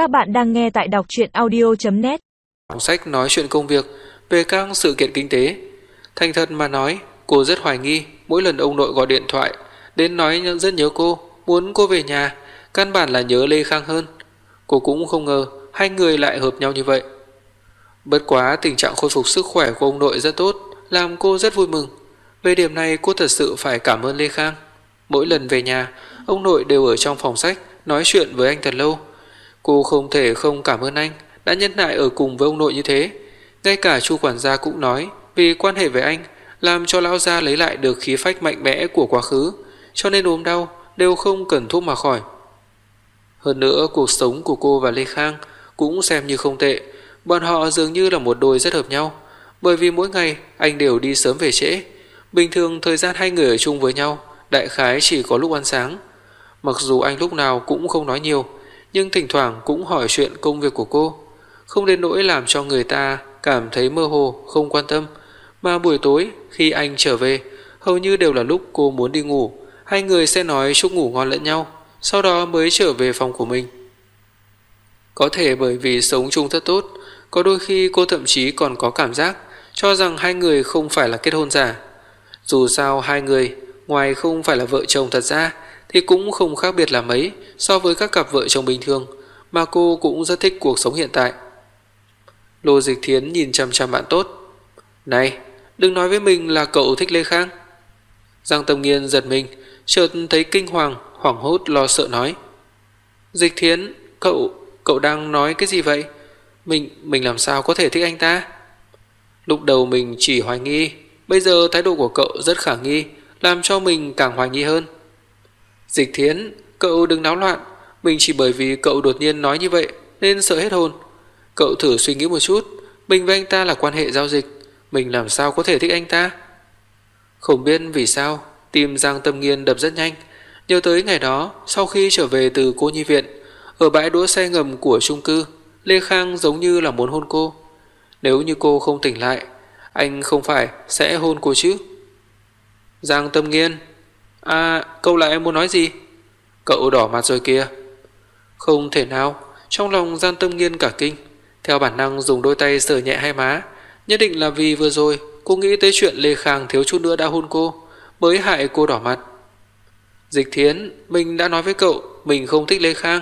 Các bạn đang nghe tại đọc chuyện audio.net Sách nói chuyện công việc về các sự kiện kinh tế. Thành thật mà nói, cô rất hoài nghi mỗi lần ông nội gọi điện thoại đến nói rất nhớ cô, muốn cô về nhà, căn bản là nhớ Lê Khang hơn. Cô cũng không ngờ hai người lại hợp nhau như vậy. Bất quá tình trạng khôi phục sức khỏe của ông nội rất tốt, làm cô rất vui mừng. Về điểm này cô thật sự phải cảm ơn Lê Khang. Mỗi lần về nhà, ông nội đều ở trong phòng sách nói chuyện với anh thật lâu. Cô không thể không cảm ơn anh đã nhân nại ở cùng với ông nội như thế. Ngay cả chu quản gia cũng nói vì quan hệ với anh làm cho lão gia lấy lại được khí phách mạnh mẽ của quá khứ, cho nên ốm đau đều không cần thuốc mà khỏi. Hơn nữa cuộc sống của cô và Lê Khang cũng xem như không tệ, bọn họ dường như là một đôi rất hợp nhau, bởi vì mỗi ngày anh đều đi sớm về trễ. Bình thường thời gian hai người ở chung với nhau, đại khái chỉ có lúc ăn sáng. Mặc dù anh lúc nào cũng không nói nhiều, nhưng thỉnh thoảng cũng hỏi chuyện công việc của cô, không đến nỗi làm cho người ta cảm thấy mơ hồ, không quan tâm, mà buổi tối khi anh trở về, hầu như đều là lúc cô muốn đi ngủ, hai người sẽ nói chúc ngủ ngon lẫn nhau, sau đó mới trở về phòng của mình. Có thể bởi vì sống chung rất tốt, có đôi khi cô thậm chí còn có cảm giác cho rằng hai người không phải là kết hôn giả. Dù sao hai người ngoài không phải là vợ chồng thật ra thì cũng không khác biệt là mấy so với các cặp vợ chồng bình thường, mà cô cũng rất thích cuộc sống hiện tại. Lô Dịch Thiến nhìn chăm chăm bạn tốt. "Này, đừng nói với mình là cậu thích Lê Khang." Giang Tâm Nghiên giật mình, chợt thấy kinh hoàng, hoảng hốt lo sợ nói: "Dịch Thiến, cậu cậu đang nói cái gì vậy? Mình mình làm sao có thể thích anh ta?" Lúc đầu mình chỉ hoài nghi, bây giờ thái độ của cậu rất khả nghi, làm cho mình càng hoài nghi hơn. Dịch Thiến, cậu đừng náo loạn, mình chỉ bởi vì cậu đột nhiên nói như vậy nên sợ hết hồn. Cậu thử suy nghĩ một chút, mình với anh ta là quan hệ giao dịch, mình làm sao có thể thích anh ta? Không biết vì sao, tim Giang Tâm Nghiên đập rất nhanh, nhớ tới ngày đó sau khi trở về từ cô nhi viện, ở bãi đỗ xe ngầm của chung cư, Lê Khang giống như là muốn hôn cô. Nếu như cô không tỉnh lại, anh không phải sẽ hôn cô chứ? Giang Tâm Nghiên, À cậu lại muốn nói gì? Cậu đỏ mặt rồi kìa. Không thể nào. Trong lòng gian tâm nghiên cả kinh. Theo bản năng dùng đôi tay sờ nhẹ hai má. Nhất định là vì vừa rồi, Cô nghĩ tới chuyện Lê Khang thiếu chút nữa đã hôn cô Mới hại cô đỏ mặt. Dịch thiến, Mình đã nói với cậu, Mình không thích Lê Khang,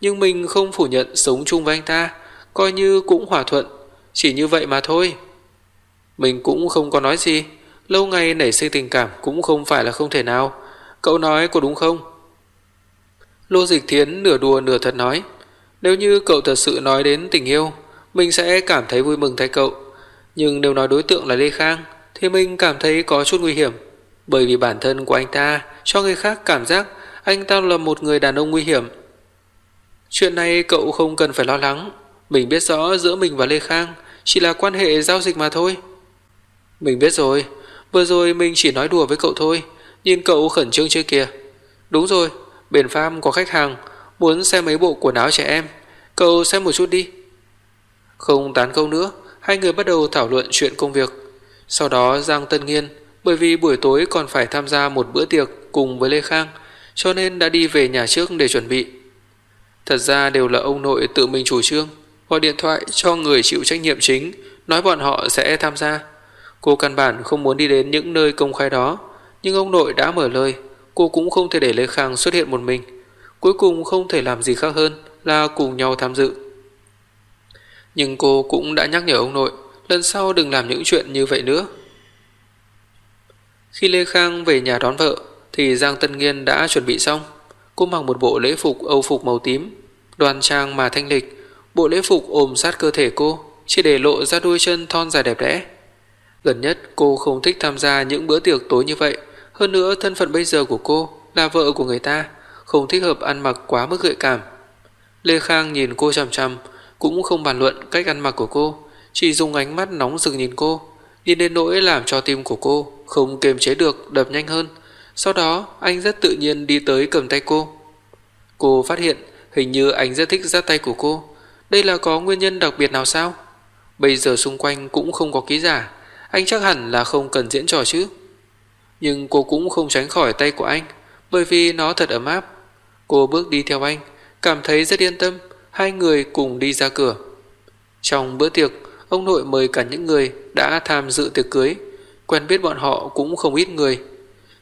Nhưng mình không phủ nhận sống chung với anh ta, Coi như cũng hòa thuận. Chỉ như vậy mà thôi. Mình cũng không có nói gì. Lâu ngày nảy sinh tình cảm cũng không phải là không thể nào. Cậu nói có đúng không? Lô Dịch Thiến nửa đùa nửa thật nói. Nếu như cậu thật sự nói đến tình yêu, mình sẽ cảm thấy vui mừng thay cậu. Nhưng nếu nói đối tượng là Lê Khang, thì mình cảm thấy có chút nguy hiểm. Bởi vì bản thân của anh ta cho người khác cảm giác anh ta là một người đàn ông nguy hiểm. Chuyện này cậu không cần phải lo lắng. Mình biết rõ giữa mình và Lê Khang chỉ là quan hệ giao dịch mà thôi. Mình biết rồi, Vừa rồi mình chỉ nói đùa với cậu thôi Nhìn cậu khẩn trương chơi kìa Đúng rồi, Biển Pham có khách hàng Muốn xem mấy bộ quần áo trẻ em. Cậu xem một chút đi. Không tán câu nữa Hai người bắt đầu thảo luận chuyện công việc. Sau đó Giang Tân Nghiên Bởi vì buổi tối còn phải tham gia một bữa tiệc Cùng với Lê Khang Cho nên đã đi về nhà trước để chuẩn bị. Thật ra đều là ông nội tự mình chủ trương Gọi điện thoại cho người chịu trách nhiệm chính Nói bọn họ sẽ tham gia. Cô căn bản không muốn đi đến những nơi công khai đó, nhưng ông nội đã mở lời, cô cũng không thể để Lê Khang xuất hiện một mình. Cuối cùng không thể làm gì khác hơn là cùng nhau tham dự. Nhưng cô cũng đã nhắc nhở ông nội, lần sau đừng làm những chuyện như vậy nữa. Khi Lê Khang về nhà đón vợ, thì Giang Tân Nghiên đã chuẩn bị xong. Cô mặc một bộ lễ phục âu phục màu tím, đoan trang mà thanh lịch. Bộ lễ phục ôm sát cơ thể cô, chỉ để lộ ra đuôi chân thon dài đẹp đẽ. Gần nhất cô không thích tham gia những bữa tiệc tối như vậy, hơn nữa thân phận bây giờ của cô là vợ của người ta, không thích hợp ăn mặc quá mức gợi cảm. Lê Khang nhìn cô chằm chằm, cũng không bàn luận cách ăn mặc của cô, chỉ dùng ánh mắt nóng rực nhìn cô, nhìn đến nỗi làm cho tim của cô không kiềm chế được đập nhanh hơn. Sau đó, anh rất tự nhiên đi tới cầm tay cô. Cô phát hiện hình như anh rất thích dắt tay của cô. Đây là có nguyên nhân đặc biệt nào sao? Bây giờ xung quanh cũng không có ký giả, anh chắc hẳn là không cần diễn trò chứ. Nhưng cô cũng không tránh khỏi tay của anh, bởi vì nó thật ấm áp. Cô bước đi theo anh, cảm thấy rất yên tâm, hai người cùng đi ra cửa. Trong bữa tiệc, ông nội mời cả những người đã tham dự tiệc cưới, quen biết bọn họ cũng không ít người.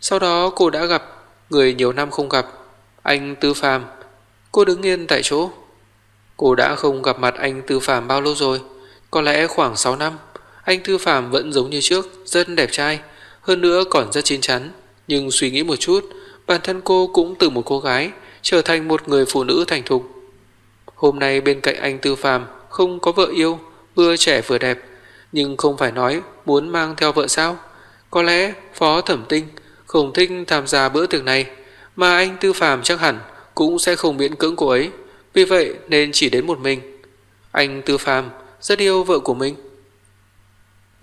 Sau đó cô đã gặp người nhiều năm không gặp, anh Tư Phàm. Cô đứng yên tại chỗ. Cô đã không gặp mặt anh Tư Phàm bao lâu rồi, có lẽ khoảng 6 năm. Anh Tư Phàm vẫn giống như trước, rất đẹp trai, hơn nữa còn rất chín chắn, nhưng suy nghĩ một chút, bản thân cô cũng từ một cô gái trở thành một người phụ nữ thành thục. Hôm nay bên cạnh anh Tư Phàm không có vợ yêu, vừa trẻ vừa đẹp, nhưng không phải nói muốn mang theo vợ sao? Có lẽ Phó Thẩm Tinh không thích tham gia bữa tiệc này, mà anh Tư Phàm chắc hẳn cũng sẽ không miễn cưỡng cô ấy, vì vậy nên chỉ đến một mình. Anh Tư Phàm rất yêu vợ của mình.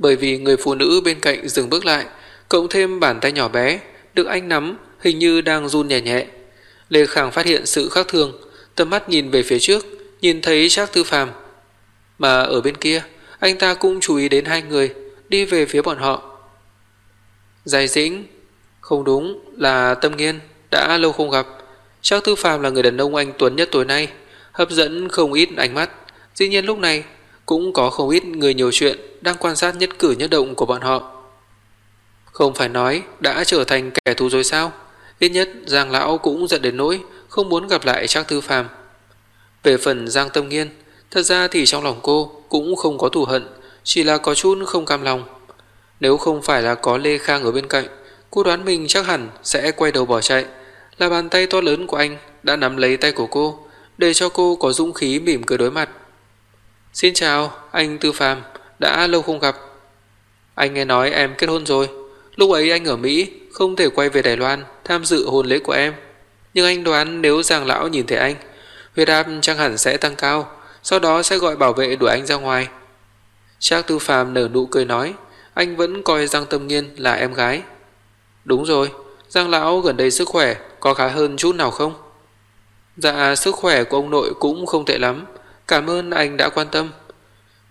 Bởi vì người phụ nữ bên cạnh dừng bước lại, cộng thêm bàn tay nhỏ bé được anh nắm hình như đang run nhẹ nhẹ. Lê Khang phát hiện sự khác thường, tầm mắt nhìn về phía trước, nhìn thấy Trác Tư Phàm. Mà ở bên kia, anh ta cũng chú ý đến hai người đi về phía bọn họ. Giải Dĩnh, không đúng là Tâm Nghiên, đã lâu không gặp. Trác Tư Phàm là người đàn ông anh tuấn nhất tối nay, hấp dẫn không ít ánh mắt. Dĩ nhiên lúc này cũng có không ít người nhiều chuyện đang quan sát nhất cử nhất động của bọn họ. Không phải nói đã trở thành kẻ thù rồi sao? Ít nhất Giang Lão cũng giận đến nỗi không muốn gặp lại Trác Tư Phàm. Về phần Giang Tâm Nghiên, thật ra thì trong lòng cô cũng không có thù hận, chỉ là có chút không cam lòng. Nếu không phải là có Lê Khang ở bên cạnh, cô đoán mình chắc hẳn sẽ quay đầu bỏ chạy. Là bàn tay to lớn của anh đã nắm lấy tay của cô, để cho cô có dũng khí mỉm cười đối mặt. Xin chào, anh Tư Phàm, đã lâu không gặp. Anh nghe nói em kết hôn rồi. Lúc ấy anh ở Mỹ, không thể quay về Đài Loan tham dự hôn lễ của em. Nhưng anh đoán nếu Giang Lão nhìn thấy anh, huyết áp chắc hẳn sẽ tăng cao, sau đó sẽ gọi bảo vệ đuổi anh ra ngoài. Trác Tư Phàm nở nụ cười nói, anh vẫn coi Giang Tâm Nghiên là em gái. Đúng rồi, Giang Lão gần đây sức khỏe có khá hơn chút nào không? Dạ, sức khỏe của ông nội cũng không tệ lắm, cảm ơn anh đã quan tâm.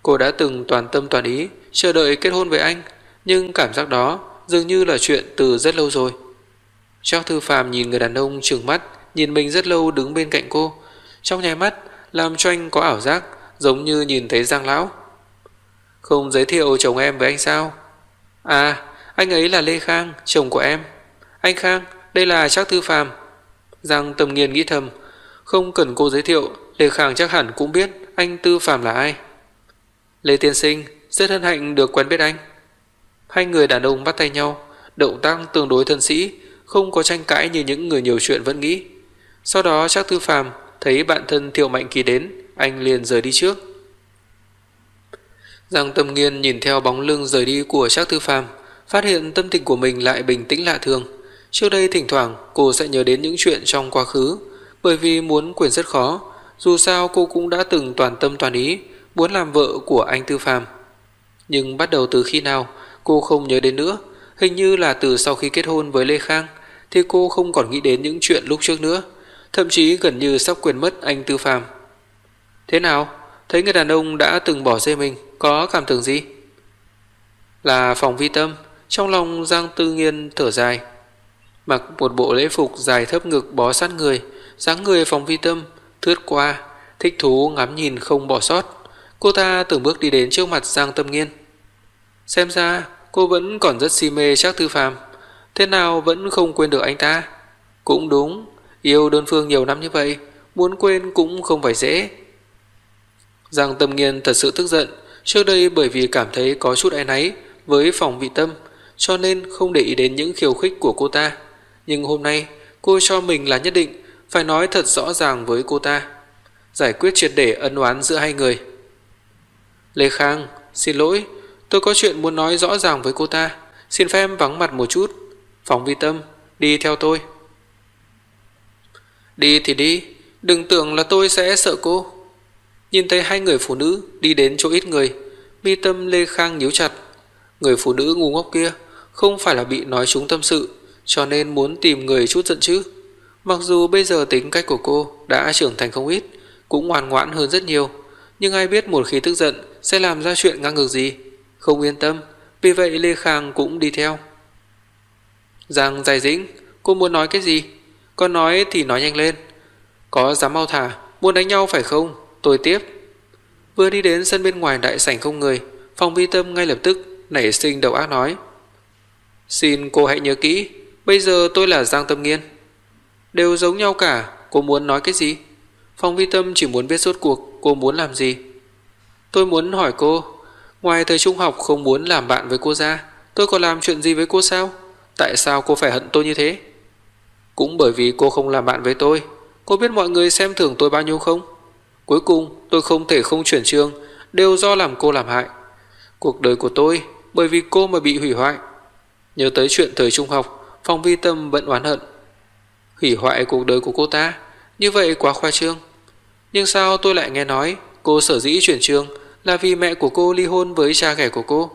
Cô đã từng toàn tâm toàn ý chờ đợi kết hôn với anh, nhưng cảm giác đó dường như là chuyện từ rất lâu rồi. Trác Thư Phàm nhìn người đàn ông trừng mắt, nhìn mình rất lâu đứng bên cạnh cô, trong nháy mắt làm cho anh có ảo giác giống như nhìn thấy Giang lão. Không giới thiệu chồng em với anh sao? À, anh ấy là Lê Khang, chồng của em. Anh Khang, đây là Trác Thư Phàm. Giang Tâm Nghiên nghĩ thầm, không cần cô giới thiệu, Lê Khang chắc hẳn cũng biết anh Tư Phạm là ai. Lê Tiên Sinh, rất hân hạnh được quen biết anh. Hai người đàn ông bắt tay nhau, động tác tương đối thân sĩ, không có tranh cãi như những người nhiều chuyện vẫn nghĩ. Sau đó Trác Tư Phạm thấy bạn thân Thiệu Mạnh Kỳ đến, anh liền rời đi trước. Giang Tâm Nghiên nhìn theo bóng lưng rời đi của Trác Tư Phàm, phát hiện tâm tình của mình lại bình tĩnh lạ thường. Trước đây thỉnh thoảng cô sẽ nhớ đến những chuyện trong quá khứ, bởi vì muốn quên rất khó, dù sao cô cũng đã từng toàn tâm toàn ý muốn làm vợ của anh Tư Phàm. Nhưng bắt đầu từ khi nào cô không nhớ đến nữa, hình như là từ sau khi kết hôn với Lê Khang thì cô không còn nghĩ đến những chuyện lúc trước nữa, thậm chí gần như sắp quên mất anh Tư Phàm. Thế nào? Thấy người đàn ông đã từng bỏ rơi mình, có cảm tưởng gì? Là phòng vi tâm, trong lòng Giang Tư Nghiên thở dài. Mặc một bộ lễ phục dài thấp ngực bó sát người, dáng người phòng vi tâm, thướt qua, thích thú ngắm nhìn không bỏ sót. Cô ta từng bước đi đến trước mặt Giang Tâm Nghiên. Xem ra cô vẫn còn rất si mê Trác Tư Phàm, thế nào vẫn không quên được anh ta. Cũng đúng, yêu đơn phương nhiều năm như vậy, muốn quên cũng không phải dễ. Giang Tâm Nghiên thật sự tức giận, trước đây bởi vì cảm thấy có chút áy náy với phòng vị tâm, cho nên không để ý đến những khiêu khích của cô ta. Nhưng hôm nay, cô cho mình là nhất định phải nói thật rõ ràng với cô ta, giải quyết triệt để ân oán giữa hai người. Lê Khang, xin lỗi, tôi có chuyện muốn nói rõ ràng với cô ta, xin phép vắng mặt một chút. Phòng vi tâm, đi theo tôi. Đi thì đi, đừng tưởng là tôi sẽ sợ cô. Nhìn thấy hai người phụ nữ đi đến chỗ ít người, mi tâm Lê Khang nhíu chặt. Người phụ nữ ngu ngốc kia không phải là bị nói trúng tâm sự, cho nên muốn tìm người chút giận chứ. Mặc dù bây giờ tính cách của cô đã trưởng thành không ít, cũng ngoan ngoãn hơn rất nhiều, nhưng ai biết một khi tức giận sẽ làm ra chuyện ngang ngược gì. Không yên tâm, vì vậy Lê Khang cũng đi theo. Giang dài dĩnh, cô muốn nói cái gì? Con nói thì nói nhanh lên. Có dám mau thả, muốn đánh nhau phải không? tôi tiếp. Vừa đi đến sân bên ngoài đại sảnh không người, phòng vi tâm ngay lập tức nảy sinh đầu ác nói. Xin cô hãy nhớ kỹ, bây giờ tôi là Giang Tâm Nghiên. Đều giống nhau cả, cô muốn nói cái gì? Phong vi tâm chỉ muốn biết suốt cuộc cô muốn làm gì. Tôi muốn hỏi cô, ngoài thời trung học không muốn làm bạn với cô ra, tôi còn làm chuyện gì với cô sao? Tại sao cô phải hận tôi như thế? Cũng bởi vì cô không làm bạn với tôi, cô biết mọi người xem thường tôi bao nhiêu không? Cuối cùng tôi không thể không chuyển trường, đều do làm cô làm hại. Cuộc đời của tôi bởi vì cô mà bị hủy hoại. Nhớ tới chuyện thời trung học, Phong Vi Tâm vẫn oán hận. Hủy hoại cuộc đời của cô ta, như vậy quá khoa trương. Nhưng sao tôi lại nghe nói cô sở dĩ chuyển trường là vì mẹ của cô ly hôn với cha ghẻ của cô?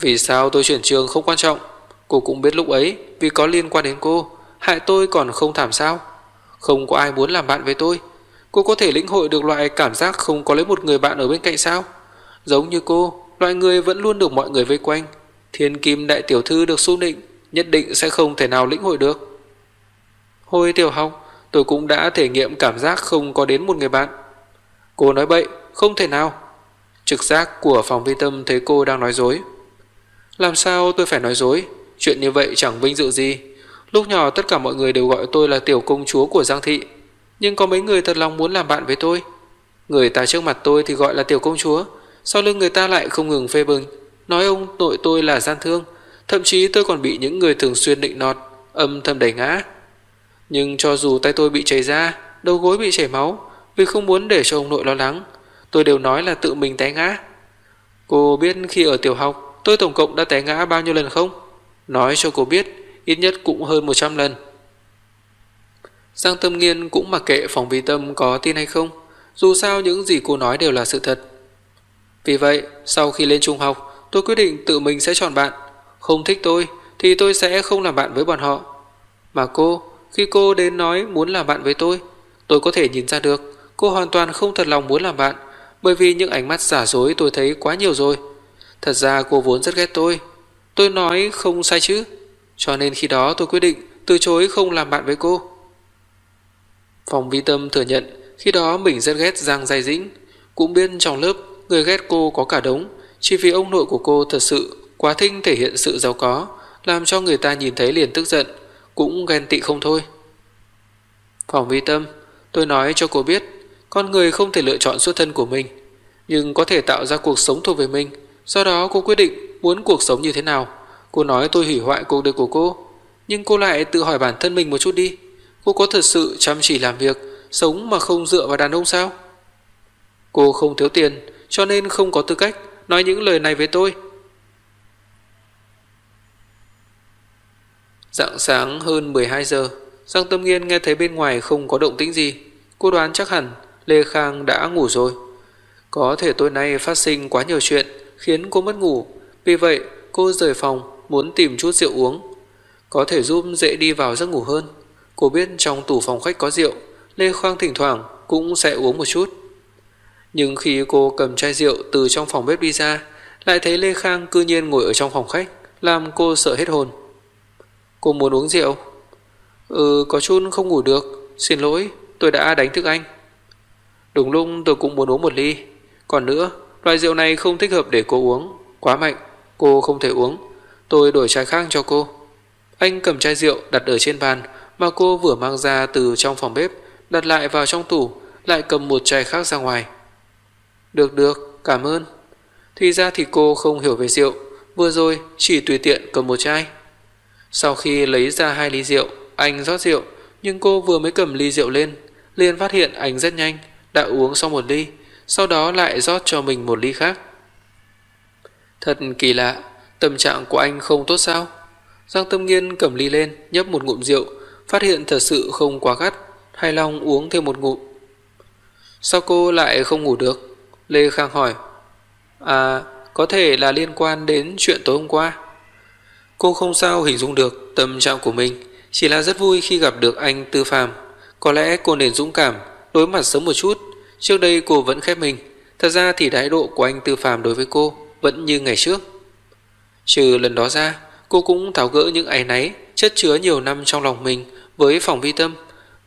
Vì sao tôi chuyển trường không quan trọng, cô cũng biết lúc ấy vì có liên quan đến cô, hại tôi còn không thảm sao? Không có ai muốn làm bạn với tôi. Cô có thể lĩnh hội được loại cảm giác không có lấy một người bạn ở bên cạnh sao? Giống như cô, loại người vẫn luôn được mọi người vây quanh. Thiên kim đại tiểu thư được xu nịnh, nhất định sẽ không thể nào lĩnh hội được. Hồi tiểu học, tôi cũng đã thể nghiệm cảm giác không có đến một người bạn. Cô nói bậy, không thể nào. Trực giác của phòng vi tâm thấy cô đang nói dối. Làm sao tôi phải nói dối? Chuyện như vậy chẳng vinh dự gì. Lúc nhỏ tất cả mọi người đều gọi tôi là tiểu công chúa của Giang Thị. Nhưng có mấy người thật lòng muốn làm bạn với tôi. Người ta trước mặt tôi thì gọi là tiểu công chúa. Sau lưng người ta lại không ngừng phê bình. Nói ông nội tôi là gian thương. Thậm chí tôi còn bị những người thường xuyên định nọt, âm thầm đẩy ngã. Nhưng cho dù tay tôi bị chảy ra, đầu gối bị chảy máu, vì không muốn để cho ông nội lo lắng, tôi đều nói là tự mình té ngã. Cô biết khi ở tiểu học, tôi tổng cộng đã té ngã bao nhiêu lần không? Nói cho cô biết, ít nhất cũng hơn 100 lần. Giang Tâm Nghiên cũng mặc kệ phòng vi tâm có tin hay không, dù sao những gì cô nói đều là sự thật. Vì vậy, sau khi lên trung học, tôi quyết định tự mình sẽ chọn bạn. Không thích tôi thì tôi sẽ không làm bạn với bọn họ. Mà cô, khi cô đến nói muốn làm bạn với tôi, tôi có thể nhìn ra được cô hoàn toàn không thật lòng muốn làm bạn, bởi vì những ánh mắt giả dối tôi thấy quá nhiều rồi. Thật ra cô vốn rất ghét tôi. Tôi nói không sai chứ. Cho nên khi đó tôi quyết định từ chối không làm bạn với cô. Phòng vi tâm thừa nhận khi đó mình rất ghét Giang Giai Dĩnh. Cũng biết trong lớp người ghét cô có cả đống. Chỉ vì ông nội của cô thật sự quá thinh thể hiện sự giàu có, làm cho người ta nhìn thấy liền tức giận, cũng ghen tị không thôi. Phòng vi tâm, tôi nói cho cô biết, con người không thể lựa chọn xuất thân của mình, nhưng có thể tạo ra cuộc sống thuộc về mình. Do đó cô quyết định muốn cuộc sống như thế nào. Cô nói tôi hủy hoại cuộc đời của cô, nhưng cô lại tự hỏi bản thân mình một chút đi. Cô có thật sự chăm chỉ làm việc, sống mà không dựa vào đàn ông sao? Cô không thiếu tiền, cho nên không có tư cách nói những lời này với tôi. Dạng sáng hơn 12 giờ, Giang Tâm Nghiên nghe thấy bên ngoài không có động tĩnh gì. Cô đoán chắc hẳn Lê Khang đã ngủ rồi. Có thể tối nay phát sinh quá nhiều chuyện khiến cô mất ngủ. Vì vậy cô rời phòng muốn tìm chút rượu uống. Có thể giúp dễ đi vào giấc ngủ hơn. Cô biết trong tủ phòng khách có rượu. Lê Khang thỉnh thoảng cũng sẽ uống một chút. Nhưng khi cô cầm chai rượu từ trong phòng bếp đi ra, lại thấy Lê Khang cư nhiên ngồi ở trong phòng khách, làm cô sợ hết hồn. Cô muốn uống rượu? Ừ, có chút không ngủ được, xin lỗi, tôi đã đánh thức anh. Đúng lúc tôi cũng muốn uống một ly. Còn nữa, loại rượu này không thích hợp để cô uống, quá mạnh, cô không thể uống. Tôi đổi chai khác cho cô. Anh cầm chai rượu đặt ở trên bàn mà cô vừa mang ra từ trong phòng bếp, đặt lại vào trong tủ, lại cầm một chai khác ra ngoài. Được được, cảm ơn. Thì ra thì cô không hiểu về rượu, vừa rồi chỉ tùy tiện cầm một chai. Sau khi lấy ra hai ly rượu, anh rót rượu, nhưng cô vừa mới cầm ly rượu lên, liền phát hiện anh rất nhanh đã uống xong một ly, sau đó lại rót cho mình một ly khác. Thật kỳ lạ, tâm trạng của anh không tốt sao? Giang Tâm Nghiên cầm ly lên, nhấp một ngụm rượu, phát hiện thật sự không quá gắt, hài lòng uống thêm một ngụm. Sao cô lại không ngủ được? Lê Khang hỏi. À, có thể là liên quan đến chuyện tối hôm qua. Cô không sao hình dung được tâm trạng của mình, chỉ là rất vui khi gặp được anh Tư Phàm. Có lẽ cô nên dũng cảm, đối mặt sớm một chút. Trước đây cô vẫn khép mình, thật ra thì thái độ của anh Tư Phàm đối với cô vẫn như ngày trước. Trừ lần đó ra, cô cũng tháo gỡ những áy náy chất chứa nhiều năm trong lòng mình với phòng vi tâm.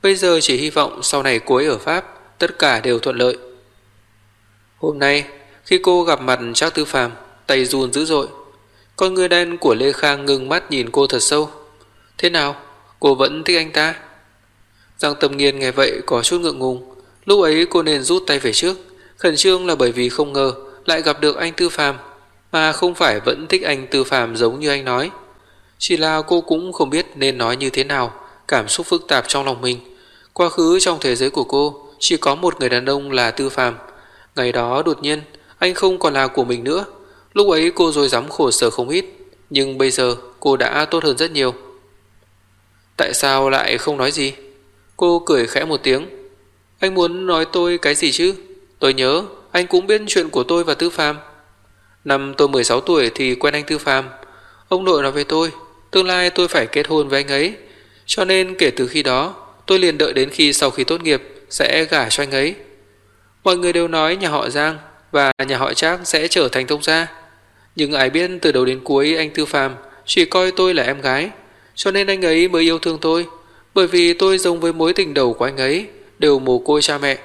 Bây giờ chỉ hy vọng sau này cô ấy ở Pháp tất cả đều thuận lợi. Hôm nay, khi cô gặp mặt Trác Tư Phàm, tay run dữ dội. Con người đen của Lê Khang ngừng mắt nhìn cô thật sâu. Thế nào? Cô vẫn thích anh ta? Giang Tâm Nghiên nghe vậy có chút ngượng ngùng. Lúc ấy cô nên rút tay về trước. Khẩn trương là bởi vì không ngờ lại gặp được anh Tư Phàm, mà không phải vẫn thích anh Tư Phàm giống như anh nói. Chỉ là cô cũng không biết nên nói như thế nào, cảm xúc phức tạp trong lòng mình. Quá khứ trong thế giới của cô chỉ có một người đàn ông là Tư Phàm. Ngày đó đột nhiên anh không còn là của mình nữa. Lúc ấy cô rồi dám khổ sở không ít, nhưng bây giờ cô đã tốt hơn rất nhiều. Tại sao lại không nói gì? Cô cười khẽ một tiếng. Anh muốn nói tôi cái gì chứ? Tôi nhớ anh cũng biết chuyện của tôi và Tư Phàm. Năm tôi 16 tuổi thì quen anh Tư Phàm. Ông nội nói với tôi, tương lai tôi phải kết hôn với anh ấy. Cho nên kể từ khi đó, tôi liền đợi đến khi sau khi tốt nghiệp sẽ gả cho anh ấy. Mọi người đều nói nhà họ Giang và nhà họ Trác sẽ trở thành thông gia. Nhưng ai biết từ đầu đến cuối anh Tư Phàm chỉ coi tôi là em gái, cho nên anh ấy mới yêu thương tôi, bởi vì tôi giống với mối tình đầu của anh ấy, đều mồ côi cha mẹ.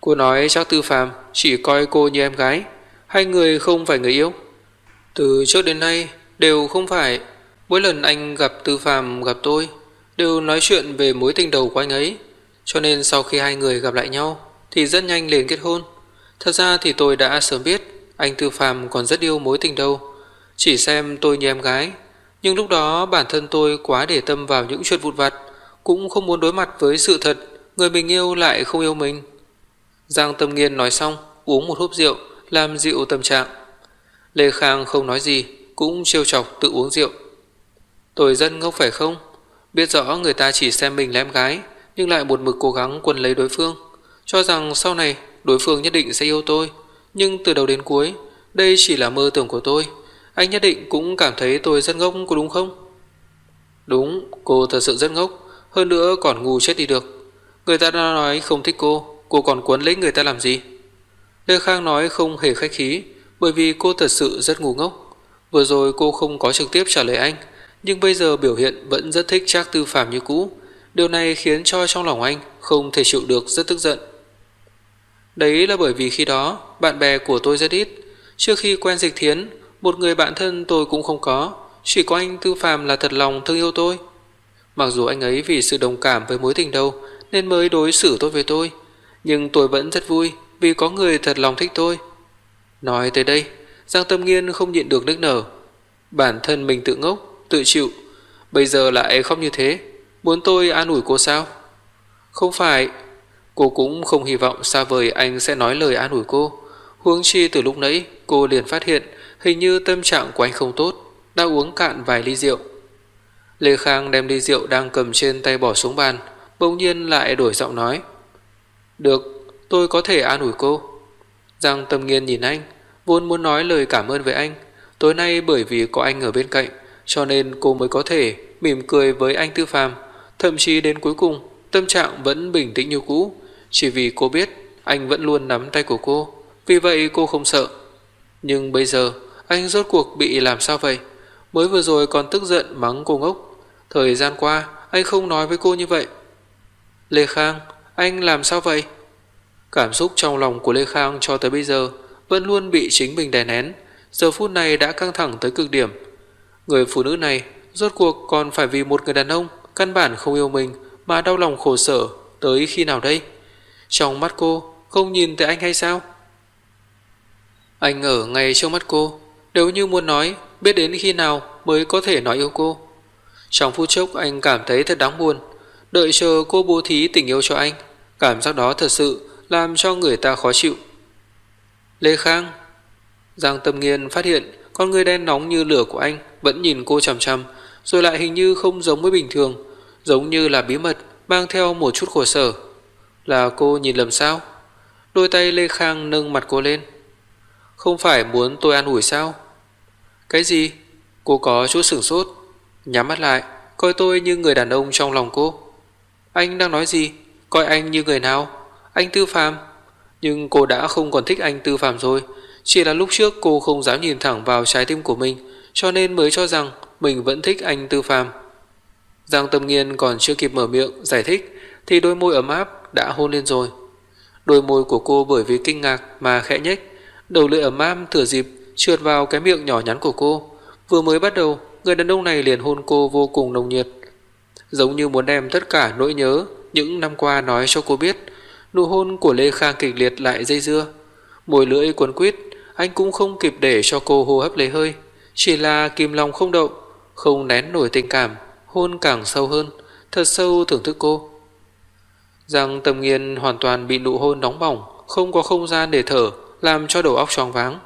Cô nói chắc Tư Phàm chỉ coi cô như em gái, hai người không phải người yêu. Từ trước đến nay đều không phải, mỗi lần anh gặp Tư Phàm gặp tôi đều nói chuyện về mối tình đầu của anh ấy, cho nên sau khi hai người gặp lại nhau thì rất nhanh liền kết hôn. Thật ra thì tôi đã sớm biết anh Tư Phàm còn rất yêu mối tình đâu chỉ xem tôi như em gái, nhưng lúc đó bản thân tôi quá để tâm vào những chuyện vụn vặt, cũng không muốn đối mặt với sự thật người mình yêu lại không yêu mình. Giang Tâm Nghiên nói xong, uống một húp rượu, làm dịu tâm trạng. Lê Khang không nói gì, cũng trêu chọc tự uống rượu. Tôi dân ngốc phải không? Biết rõ người ta chỉ xem mình là em gái, nhưng lại một mực cố gắng quần lấy đối phương, cho rằng sau này đối phương nhất định sẽ yêu tôi, nhưng từ đầu đến cuối, đây chỉ là mơ tưởng của tôi. Anh nhất định cũng cảm thấy tôi rất ngốc có đúng không? Đúng, cô thật sự rất ngốc, hơn nữa còn ngu chết đi được. Người ta đã nói không thích cô, cô còn quấn lấy người ta làm gì? Lê Khang nói không hề khách khí, bởi vì cô thật sự rất ngu ngốc. Vừa rồi cô không có trực tiếp trả lời anh, nhưng bây giờ biểu hiện vẫn rất thích Trác Tư Phàm như cũ. Điều này khiến cho trong lòng anh không thể chịu được rất tức giận. Đấy là bởi vì khi đó bạn bè của tôi rất ít. Trước khi quen Dịch Thiến, một người bạn thân tôi cũng không có, chỉ có anh Tư Phàm là thật lòng thương yêu tôi. Mặc dù anh ấy vì sự đồng cảm với mối tình đầu nên mới đối xử tốt với tôi, nhưng tôi vẫn rất vui vì có người thật lòng thích tôi. Nói tới đây, Giang Tâm Nghiên không nhịn được nức nở. Bản thân mình tự ngốc, tự chịu, bây giờ lại khóc như thế, muốn tôi an ủi cô sao? Không phải, cô cũng không hy vọng xa vời anh sẽ nói lời an ủi cô. Huống chi từ lúc nãy cô liền phát hiện hình như tâm trạng của anh không tốt, đã uống cạn vài ly rượu. Lê Khang đem ly rượu đang cầm trên tay bỏ xuống bàn, bỗng nhiên lại đổi giọng nói. Được, tôi có thể an ủi cô. Giang Tâm Nghiên nhìn anh, vốn muốn nói lời cảm ơn với anh. Tối nay bởi vì có anh ở bên cạnh, cho nên cô mới có thể mỉm cười với anh Tư Phàm, thậm chí đến cuối cùng tâm trạng vẫn bình tĩnh như cũ, chỉ vì cô biết anh vẫn luôn nắm tay của cô, vì vậy cô không sợ. Nhưng bây giờ, anh rốt cuộc bị làm sao vậy? Mới vừa rồi còn tức giận mắng cô ngốc, thời gian qua anh không nói với cô như vậy. Lê Khang, anh làm sao vậy? Cảm xúc trong lòng của Lê Khang cho tới bây giờ vẫn luôn bị chính mình đè nén, giờ phút này đã căng thẳng tới cực điểm. Người phụ nữ này rốt cuộc còn phải vì một người đàn ông căn bản không yêu mình mà đau lòng khổ sở tới khi nào đây? Trong mắt cô không nhìn thấy anh hay sao? Anh ở ngay trong mắt cô, nếu như muốn nói, biết đến khi nào mới có thể nói yêu cô. Trong phút chốc anh cảm thấy thật đáng buồn, đợi chờ cô bố thí tình yêu cho anh, cảm giác đó thật sự làm cho người ta khó chịu. Lê Khang Giang Tâm Nghiên phát hiện con người đen nóng như lửa của anh vẫn nhìn cô chằm chằm, rồi lại hình như không giống với bình thường, giống như là bí mật mang theo một chút khổ sở. Là cô nhìn lầm sao? Đôi tay Lê Khang nâng mặt cô lên. Không phải muốn tôi an ủi sao? Cái gì? Cô có chút sửng sốt, nhắm mắt lại, coi tôi như người đàn ông trong lòng cô. Anh đang nói gì? Coi anh như người nào? Anh Tư Phàm. Nhưng cô đã không còn thích anh Tư Phàm rồi, chỉ là lúc trước cô không dám nhìn thẳng vào trái tim của mình, cho nên mới cho rằng mình vẫn thích anh Tư Phàm. Giang Tâm Nghiên còn chưa kịp mở miệng giải thích thì đôi môi ấm áp đã hôn lên rồi. Đôi môi của cô bởi vì kinh ngạc mà khẽ nhếch, đầu lưỡi ấm áp thừa dịp trượt vào cái miệng nhỏ nhắn của cô. Vừa mới bắt đầu, người đàn ông này liền hôn cô vô cùng nồng nhiệt, giống như muốn đem tất cả nỗi nhớ những năm qua nói cho cô biết. Nụ hôn của Lê Khang kịch liệt lại dây dưa, môi lưỡi quấn quýt, anh cũng không kịp để cho cô hô hấp lấy hơi, chỉ là kìm lòng không động, không nén nổi tình cảm, hôn càng sâu hơn, thật sâu thưởng thức cô. Rằng Tâm Nghiên hoàn toàn bị nụ hôn nóng bỏng, không có không gian để thở, làm cho đầu óc choáng váng.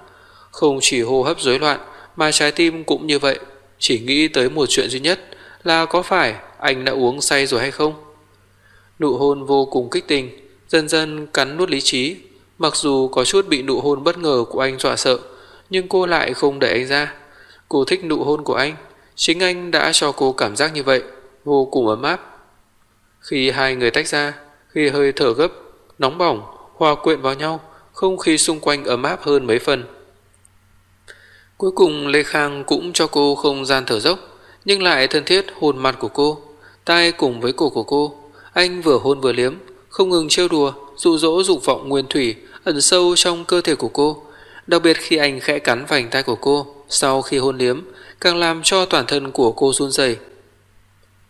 Không chỉ hô hấp rối loạn, mà trái tim cũng như vậy, chỉ nghĩ tới một chuyện duy nhất là có phải anh đã uống say rồi hay không. Nụ hôn vô cùng kích tình, dần dần cắn nuốt lý trí, mặc dù có chút bị nụ hôn bất ngờ của anh dọa sợ, nhưng cô lại không đẩy anh ra. Cô thích nụ hôn của anh, chính anh đã cho cô cảm giác như vậy, vô cùng ấm áp. Khi hai người tách ra, khi hơi thở gấp, nóng bỏng, hòa quyện vào nhau, không khí xung quanh ấm áp hơn mấy phần. Cuối cùng Lê Khang cũng cho cô không gian thở dốc, nhưng lại thân thiết hôn mặt của cô, tai cùng với cổ của cô. Anh vừa hôn vừa liếm, không ngừng trêu đùa, dụ dỗ dục vọng nguyên thủy ẩn sâu trong cơ thể của cô. Đặc biệt khi anh khẽ cắn vành tai của cô, sau khi hôn liếm, càng làm cho toàn thân của cô run rẩy.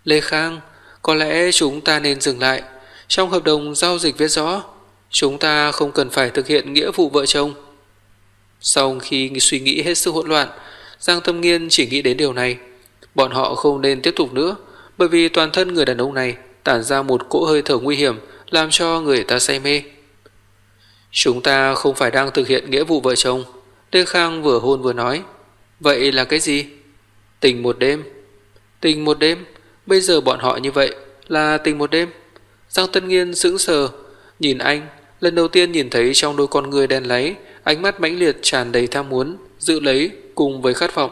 Lê Khang, có lẽ chúng ta nên dừng lại. Trong hợp đồng giao dịch viết rõ, chúng ta không cần phải thực hiện nghĩa vụ vợ chồng. Sau khi suy nghĩ hết sức hỗn loạn, Giang Tâm Nghiên chỉ nghĩ đến điều này. Bọn họ không nên tiếp tục nữa, bởi vì toàn thân người đàn ông này tản ra một cỗ hơi thở nguy hiểm làm cho người ta say mê. Chúng ta không phải đang thực hiện nghĩa vụ vợ chồng. Lê Khang vừa hôn vừa nói. Vậy là cái gì? Tình một đêm. Tình một đêm? Bây giờ bọn họ như vậy là tình một đêm. Giang Tân Nghiên sững sờ, nhìn anh, lần đầu tiên nhìn thấy trong đôi con người đen láy, ánh mắt mãnh liệt tràn đầy tham muốn, giữ lấy cùng với khát vọng.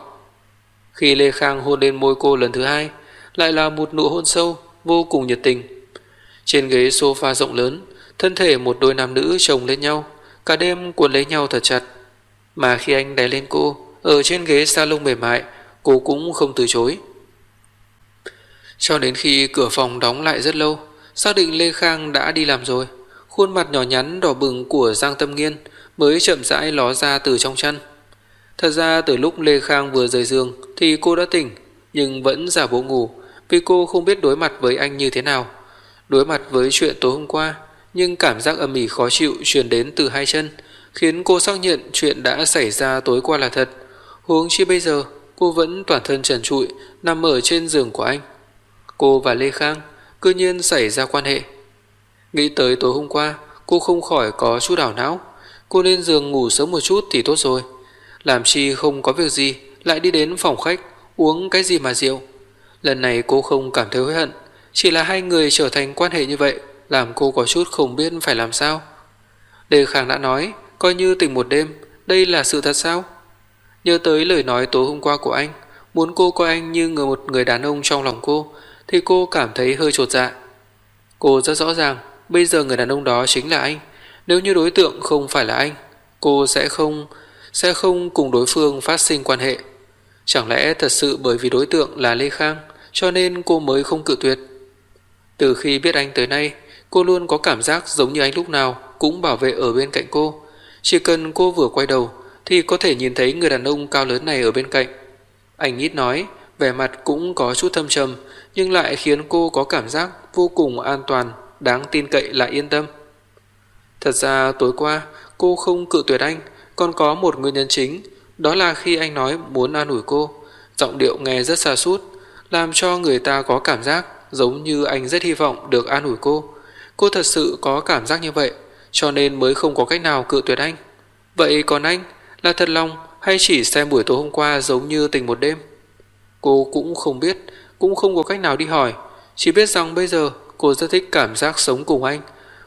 Khi Lê Khang hôn lên môi cô lần thứ hai, lại là một nụ hôn sâu, vô cùng nhiệt tình. Trên ghế sofa rộng lớn, thân thể một đôi nam nữ chồng lên nhau, cả đêm cuốn lấy nhau thật chặt. Mà khi anh đè lên cô, ở trên ghế salon mềm mại, cô cũng không từ chối. Cho đến khi cửa phòng đóng lại rất lâu, xác định Lê Khang đã đi làm rồi, khuôn mặt nhỏ nhắn đỏ bừng của Giang Tâm Nghiên mới chậm rãi ló ra từ trong chăn. Thật ra từ lúc Lê Khang vừa rời giường thì cô đã tỉnh, nhưng vẫn giả bộ ngủ vì cô không biết đối mặt với anh như thế nào. Đối mặt với chuyện tối hôm qua, nhưng cảm giác âm ỉ khó chịu truyền đến từ hai chân, khiến cô xác nhận chuyện đã xảy ra tối qua là thật. Huống chi bây giờ, cô vẫn toàn thân trần trụi nằm ở trên giường của anh. Cô và Lê Khang cư nhiên xảy ra quan hệ. Nghĩ tới tối hôm qua, cô không khỏi có chút đảo não. Cô lên giường ngủ sớm một chút thì tốt rồi. Làm chi không có việc gì, lại đi đến phòng khách, uống cái gì mà rượu. Lần này cô không cảm thấy hối hận, chỉ là hai người trở thành quan hệ như vậy, làm cô có chút không biết phải làm sao. Đề Khang đã nói, coi như tình một đêm, đây là sự thật sao? Nhớ tới lời nói tối hôm qua của anh, muốn cô coi anh như người một người đàn ông trong lòng cô, thì cô cảm thấy hơi trột dạ. Cô rất rõ ràng, bây giờ người đàn ông đó chính là anh. Nếu như đối tượng không phải là anh, cô sẽ không sẽ không cùng đối phương phát sinh quan hệ. Chẳng lẽ thật sự bởi vì đối tượng là Lê Khang, cho nên cô mới không cự tuyệt? Từ khi biết anh tới nay, cô luôn có cảm giác giống như anh lúc nào cũng bảo vệ ở bên cạnh cô. Chỉ cần cô vừa quay đầu thì có thể nhìn thấy người đàn ông cao lớn này ở bên cạnh. Anh ít nói, vẻ mặt cũng có chút thâm trầm, nhưng lại khiến cô có cảm giác vô cùng an toàn, đáng tin cậy lại yên tâm. Thật ra tối qua cô không cự tuyệt anh, còn có một nguyên nhân chính, đó là khi anh nói muốn an ủi cô, giọng điệu nghe rất xa sút, làm cho người ta có cảm giác giống như anh rất hy vọng được an ủi cô. Cô thật sự có cảm giác như vậy, cho nên mới không có cách nào cự tuyệt anh. Vậy còn anh, là thật lòng hay chỉ xem buổi tối hôm qua giống như tình một đêm? Cô cũng không biết, cũng không có cách nào đi hỏi, chỉ biết rằng bây giờ cô rất thích cảm giác sống cùng anh.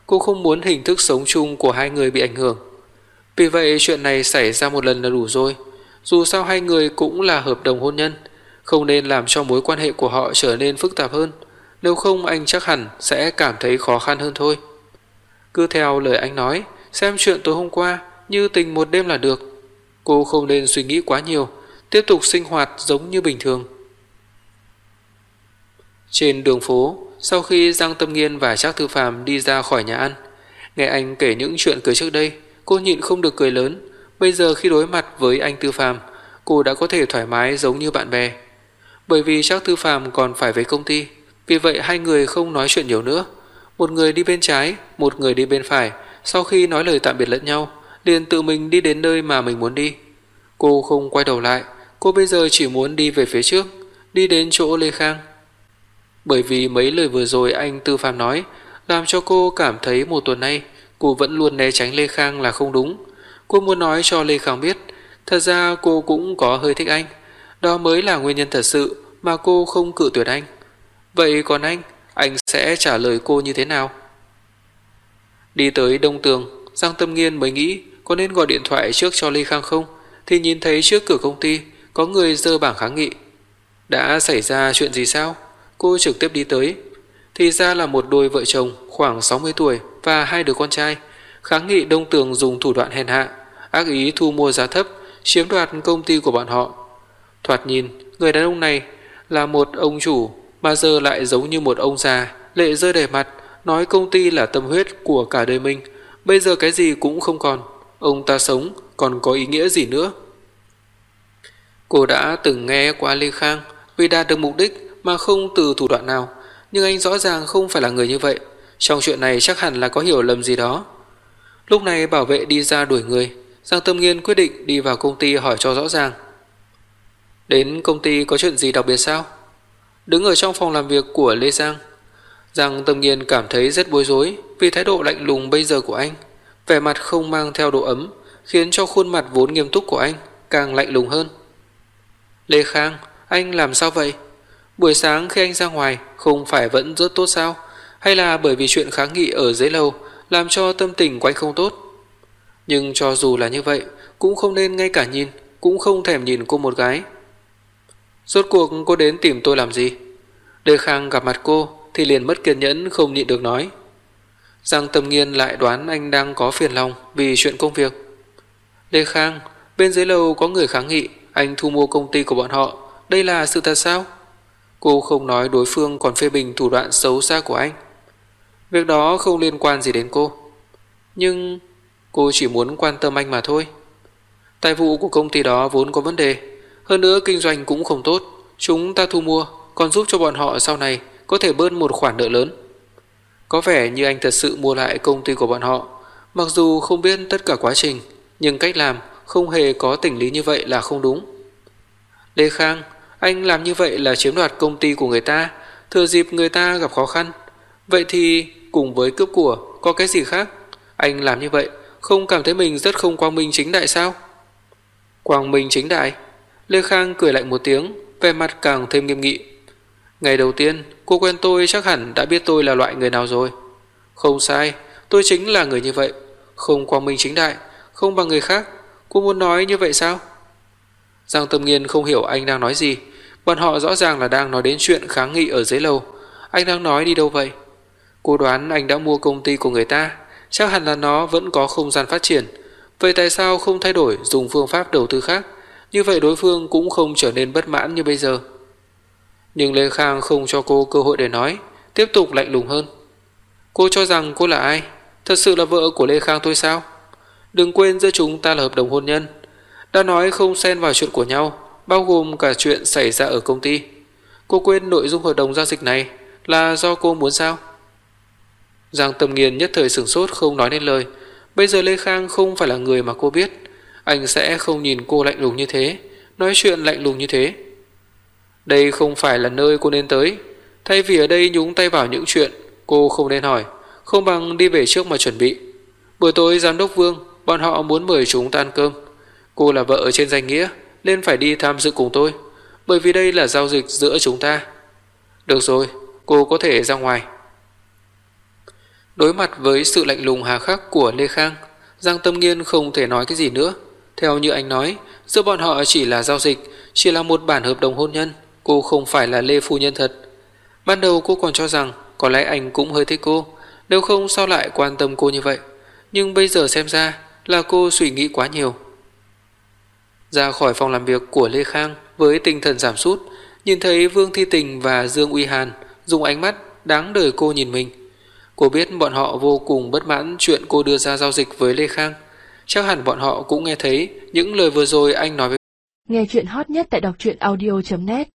Cô không muốn hình thức sống chung của hai người bị ảnh hưởng. Vì vậy chuyện này xảy ra một lần là đủ rồi. Dù sao hai người cũng là hợp đồng hôn nhân, không nên làm cho mối quan hệ của họ trở nên phức tạp hơn. Nếu không anh chắc hẳn sẽ cảm thấy khó khăn hơn thôi. Cứ theo lời anh nói, xem chuyện tối hôm qua như tình một đêm là được. Cô không nên suy nghĩ quá nhiều, tiếp tục sinh hoạt giống như bình thường. Trên đường phố, sau khi Giang Tâm Nghiên và Trác Thư Phàm đi ra khỏi nhà ăn, Nghe anh kể những chuyện cười trước đây, cô nhịn không được cười lớn. Bây giờ khi đối mặt với anh Tư Phàm, cô đã có thể thoải mái giống như bạn bè. Bởi vì trác Tư Phàm còn phải về công ty, vì vậy hai người không nói chuyện nhiều nữa. Một người đi bên trái, một người đi bên phải, sau khi nói lời tạm biệt lẫn nhau, liền tự mình đi đến nơi mà mình muốn đi. Cô không quay đầu lại, cô bây giờ chỉ muốn đi về phía trước, đi đến chỗ Lê Khang. Bởi vì mấy lời vừa rồi anh Tư Phạm nói, làm cho cô cảm thấy một tuần nay cô vẫn luôn né tránh Lê Khang là không đúng. Cô muốn nói cho Lê Khang biết, thật ra cô cũng có hơi thích anh. Đó mới là nguyên nhân thật sự mà cô không cự tuyệt anh. Vậy còn anh, anh sẽ trả lời cô như thế nào? Đi tới đông tường, Giang Tâm Nghiên mới nghĩ có nên gọi điện thoại trước cho Lê Khang không, thì nhìn thấy trước cửa công ty có người dơ bảng kháng nghị. Đã xảy ra chuyện gì sao? Cô trực tiếp đi tới. Thì ra là một đôi vợ chồng khoảng 60 tuổi và hai đứa con trai, kháng nghị đông tường dùng thủ đoạn hèn hạ, ác ý thu mua giá thấp, chiếm đoạt công ty của bọn họ. Thoạt nhìn, người đàn ông này là một ông chủ mà giờ lại giống như một ông già, lệ rơi đầy mặt, nói công ty là tâm huyết của cả đời mình, bây giờ cái gì cũng không còn, ông ta sống còn có ý nghĩa gì nữa. Cô đã từng nghe qua Lê Khang vì đạt được mục đích mà không từ thủ đoạn nào, nhưng anh rõ ràng không phải là người như vậy, trong chuyện này chắc hẳn là có hiểu lầm gì đó. Lúc này bảo vệ đi ra đuổi người, Giang Tâm Nghiên quyết định đi vào công ty hỏi cho rõ ràng. Đến công ty có chuyện gì đặc biệt sao? Đứng ở trong phòng làm việc của Lê Giang, Giang Tâm Nghiên cảm thấy rất bối rối vì thái độ lạnh lùng bây giờ của anh, vẻ mặt không mang theo độ ấm, khiến cho khuôn mặt vốn nghiêm túc của anh càng lạnh lùng hơn. Lê Khang, anh làm sao vậy? Buổi sáng khi anh ra ngoài không phải vẫn rất tốt sao? Hay là bởi vì chuyện kháng nghị ở dưới lầu làm cho tâm tình của anh không tốt? Nhưng cho dù là như vậy, cũng không nên ngay cả nhìn, cũng không thèm nhìn cô một gái. Rốt cuộc cô đến tìm tôi làm gì? Lê Khang gặp mặt cô thì liền mất kiên nhẫn không nhịn được nói. Giang Tâm Nghiên lại đoán anh đang có phiền lòng vì chuyện công việc. Lê Khang, bên dưới lầu có người kháng nghị anh thu mua công ty của bọn họ, đây là sự thật sao? Cô không nói đối phương còn phê bình thủ đoạn xấu xa của anh. Việc đó không liên quan gì đến cô. Nhưng cô chỉ muốn quan tâm anh mà thôi. Tài vụ của công ty đó vốn có vấn đề, hơn nữa kinh doanh cũng không tốt, chúng ta thu mua còn giúp cho bọn họ sau này có thể bớt một khoản nợ lớn. Có vẻ như anh thật sự mua lại công ty của bọn họ, mặc dù không biết tất cả quá trình, nhưng cách làm không hề có tình lý như vậy là không đúng. Lê Khang, anh làm như vậy là chiếm đoạt công ty của người ta, thừa dịp người ta gặp khó khăn. Vậy thì cùng với cướp của có cái gì khác? Anh làm như vậy không cảm thấy mình rất không quang minh chính đại sao? Quang minh chính đại? Lê Khang cười lạnh một tiếng, vẻ mặt càng thêm nghiêm nghị. Ngày đầu tiên, cô quen tôi chắc hẳn đã biết tôi là loại người nào rồi. Không sai, tôi chính là người như vậy, không quang minh chính đại, không bằng người khác. Cô muốn nói như vậy sao? Giang Tâm Nghiên không hiểu anh đang nói gì. Bọn họ rõ ràng là đang nói đến chuyện kháng nghị ở dưới lầu. Anh đang nói đi đâu vậy? Cô đoán anh đã mua công ty của người ta. Chắc hẳn là nó vẫn có không gian phát triển. Vậy tại sao không thay đổi dùng phương pháp đầu tư khác? Như vậy đối phương cũng không trở nên bất mãn như bây giờ. Nhưng Lê Khang không cho cô cơ hội để nói, tiếp tục lạnh lùng hơn. Cô cho rằng cô là ai? Thật sự là vợ của Lê Khang tôi sao? Đừng quên giữa chúng ta là hợp đồng hôn nhân. Đã nói không xen vào chuyện của nhau, bao gồm cả chuyện xảy ra ở công ty. Cô quên nội dung hợp đồng giao dịch này là do cô muốn sao? Giang Tâm Nghiên nhất thời sửng sốt không nói nên lời. Bây giờ Lê Khang không phải là người mà cô biết. Anh sẽ không nhìn cô lạnh lùng như thế, nói chuyện lạnh lùng như thế. Đây không phải là nơi cô nên tới. Thay vì ở đây nhúng tay vào những chuyện cô không nên hỏi, không bằng đi về trước mà chuẩn bị. Buổi tối giám đốc Vương, bọn họ muốn mời chúng ta ăn cơm. Cô là vợ trên danh nghĩa, nên phải đi tham dự cùng tôi, bởi vì đây là giao dịch giữa chúng ta. Được rồi, cô có thể ra ngoài. Đối mặt với sự lạnh lùng hà khắc của Lê Khang, Giang Tâm Nghiên không thể nói cái gì nữa. Theo như anh nói, giữa bọn họ chỉ là giao dịch, chỉ là một bản hợp đồng hôn nhân, cô không phải là Lê Phu Nhân thật. Ban đầu cô còn cho rằng có lẽ anh cũng hơi thích cô, nếu không sao lại quan tâm cô như vậy. Nhưng bây giờ xem ra là cô suy nghĩ quá nhiều. Ra khỏi phòng làm việc của Lê Khang với tinh thần giảm sút, nhìn thấy Vương Thi Tình và Dương Uy Hàn dùng ánh mắt đáng đời cô nhìn mình. Cô biết bọn họ vô cùng bất mãn chuyện cô đưa ra giao dịch với Lê Khang. Chắc hẳn bọn họ cũng nghe thấy những lời vừa rồi anh nói với Nghe chuyện hot nhất tại đọc truyện audio.net